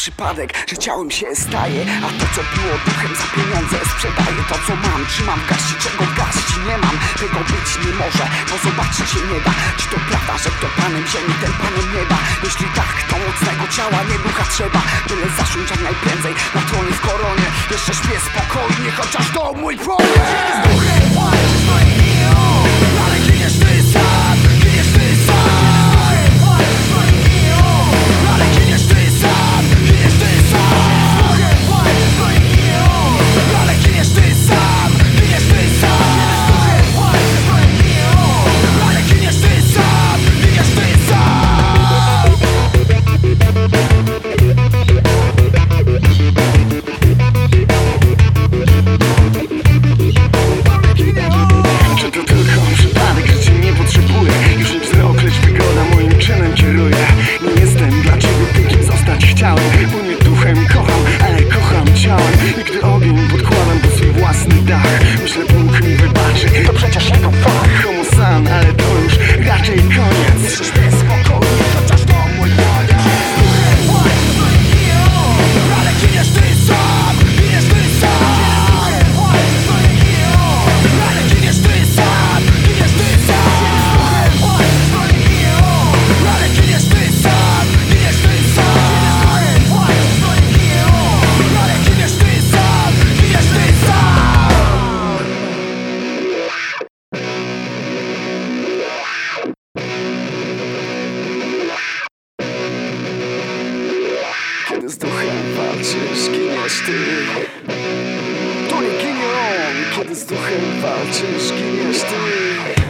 przypadek, że ciałem się staje A to co było duchem za pieniądze sprzedaję To co mam, trzymam w garści, czego w garści nie mam. Tego być nie może, bo zobaczyć się nie da. Czy to prawda, że kto panem ziemi, ten panem nieba? Jeśli tak, to mocnego ciała, nie ducha trzeba. Byle zasiąść jak najprędzej na tronie w koronie. Jeszcze śpię spokojnie, chociaż to mój promień z duchem walczysz, giniesz ty. To nie ginie on Kiedy z duchem walczysz, giniesz ty